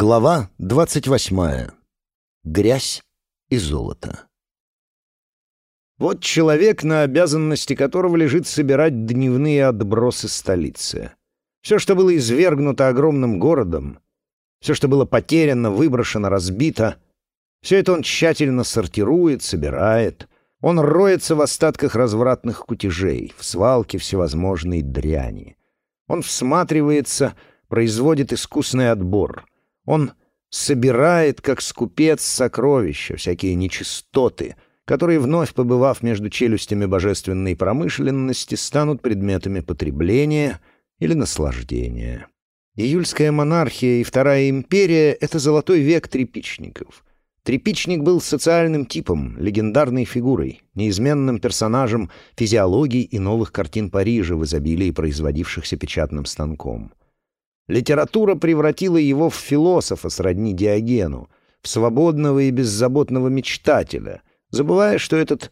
Глава двадцать восьмая. Грязь и золото. Вот человек, на обязанности которого лежит собирать дневные отбросы столицы. Все, что было извергнуто огромным городом, все, что было потеряно, выброшено, разбито, все это он тщательно сортирует, собирает. Он роется в остатках развратных кутежей, в свалке всевозможной дряни. Он всматривается, производит искусный отбор — он собирает, как скупец, сокровища, всякие нечистоты, которые, вновь побывав между челюстями божественной промышленности, станут предметами потребления или наслаждения. Июльская монархия и Вторая империя — это золотой век трепичников. Трепичник был социальным типом, легендарной фигурой, неизменным персонажем физиологии и новых картин Парижа в изобилии производившихся печатным станком. Литература превратила его в философа сродни Диогену, в свободного и беззаботного мечтателя, забывая, что этот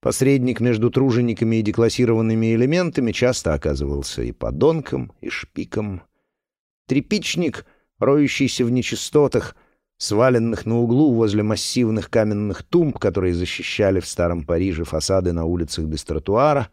посредник между тружениками и деклассированными элементами часто оказывался и подонком, и шпиком. Трепичник, роющийся в нечистотах, сваленных на углу возле массивных каменных тумб, которые защищали в старом Париже фасады на улицах без тротуара,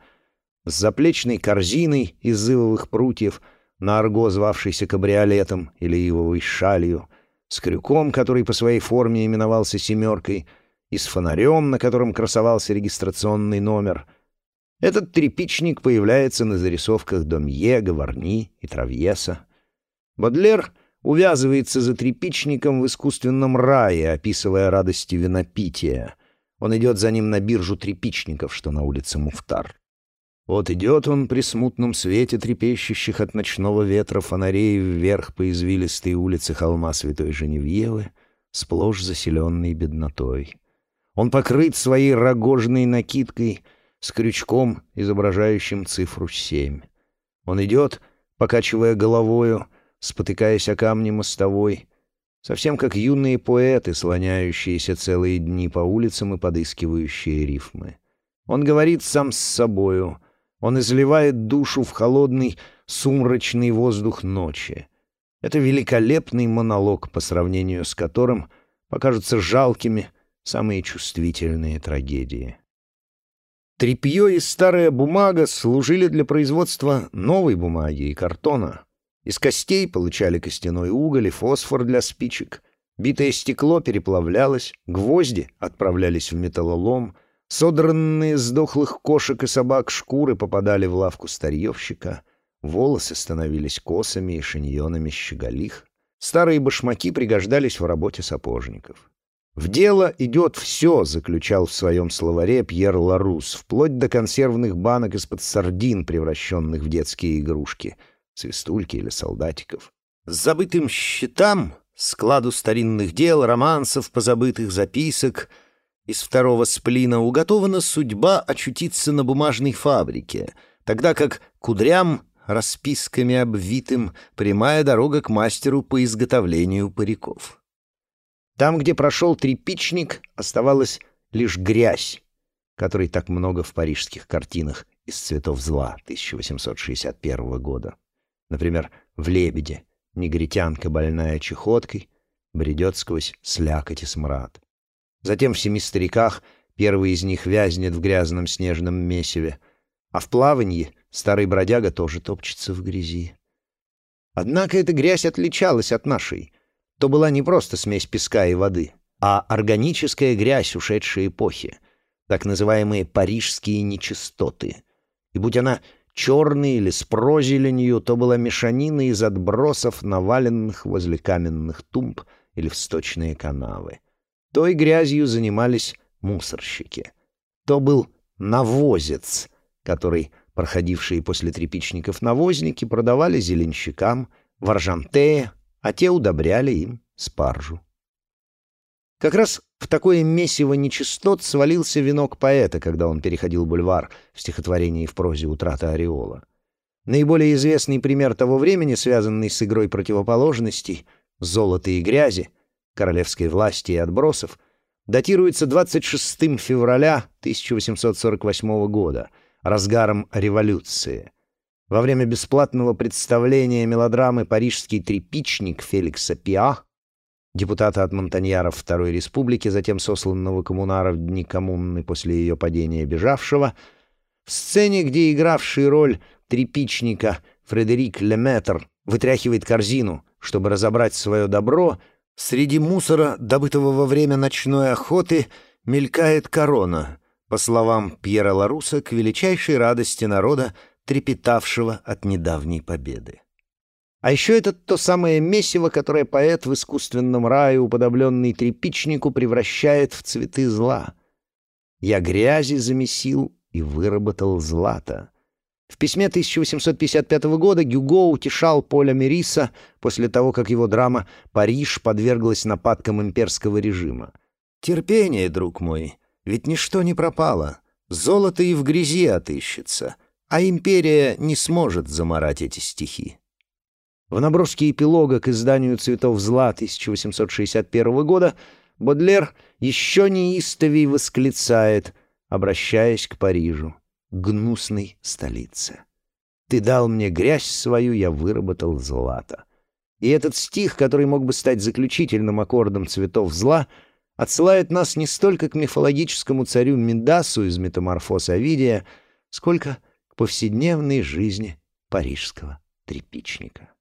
с заплечной корзиной из зывовых прутьев — на арго, звавшийся кабриолетом или ивовой шалью, с крюком, который по своей форме именовался «семеркой», и с фонарем, на котором красовался регистрационный номер. Этот трепичник появляется на зарисовках Домье, Гаварни и Травьеса. Бодлер увязывается за трепичником в искусственном рае, описывая радости винопития. Он идет за ним на биржу трепичников, что на улице Муфтар. Вот идет он при смутном свете трепещущих от ночного ветра фонарей вверх по извилистой улице холма Святой Женевьевы, сплошь заселенной беднотой. Он покрыт своей рогожной накидкой с крючком, изображающим цифру семь. Он идет, покачивая головою, спотыкаясь о камне мостовой, совсем как юные поэты, слоняющиеся целые дни по улицам и подыскивающие рифмы. Он говорит сам с собою — он изливает душу в холодный, сумрачный воздух ночи. Это великолепный монолог, по сравнению с которым покажутся жалкими самые чувствительные трагедии. Трепье и старая бумага служили для производства новой бумаги и картона. Из костей получали костяной уголь и фосфор для спичек. Битое стекло переплавлялось, гвозди отправлялись в металлолом — Содранные с дохлых кошек и собак шкуры попадали в лавку старьевщика, волосы становились косами и шиньонами щеголих, старые башмаки пригождались в работе сапожников. «В дело идет все», — заключал в своем словаре Пьер Ларус, вплоть до консервных банок из-под сардин, превращенных в детские игрушки, свистульки или солдатиков. С забытым счетам, складу старинных дел, романсов, позабытых записок — из второго сплина уготована судьба очутиться на бумажной фабрике, тогда как кудрям, расписками обвитым, прямая дорога к мастеру по изготовлению париков. Там, где прошел трепичник, оставалась лишь грязь, которой так много в парижских картинах из «Цветов зла» 1861 года. Например, в «Лебеде» негритянка, больная чехоткой, бредет сквозь слякоть и смрад. Затем в «Семи стариках» первый из них вязнет в грязном снежном месиве, а в плаванье старый бродяга тоже топчется в грязи. Однако эта грязь отличалась от нашей. То была не просто смесь песка и воды, а органическая грязь ушедшей эпохи, так называемые парижские нечистоты. И будь она черной или с прозеленью, то была мешанина из отбросов, наваленных возле каменных тумб или в сточные канавы. Той грязью занимались мусорщики. То был навозец, который проходившие после трепичников навозники продавали зеленщикам в Аржантее, а те удобряли им спаржу. Как раз в такое месиво нечистот свалился венок поэта, когда он переходил бульвар в стихотворении в прозе «Утрата ореола». Наиболее известный пример того времени, связанный с игрой противоположностей, золота и грязи, королевской власти и отбросов, датируется 26 февраля 1848 года, разгаром революции. Во время бесплатного представления мелодрамы «Парижский трепичник» Феликса Пиа депутата от Монтаньяров Второй Республики, затем сосланного коммунара в дни коммуны после ее падения бежавшего, в сцене, где игравший роль трепичника Фредерик Леметр вытряхивает корзину, чтобы разобрать свое добро, среди мусора, добытого во время ночной охоты, мелькает корона, по словам Пьера Ларуса, к величайшей радости народа, трепетавшего от недавней победы. А еще это то самое месиво, которое поэт в искусственном рае, уподобленный трепичнику, превращает в цветы зла. «Я грязи замесил и выработал злато». В письме 1855 года Гюго утешал Поля Мериса после того, как его драма «Париж» подверглась нападкам имперского режима. «Терпение, друг мой, ведь ничто не пропало. Золото и в грязи отыщется, а империя не сможет заморать эти стихи». В наброске эпилога к изданию «Цветов зла» 1861 года Бодлер еще неистовей восклицает, обращаясь к Парижу гнусной столице. Ты дал мне грязь свою, я выработал злато. И этот стих, который мог бы стать заключительным аккордом цветов зла, отсылает нас не столько к мифологическому царю Миндасу из метаморфоз Овидия, сколько к повседневной жизни парижского тряпичника.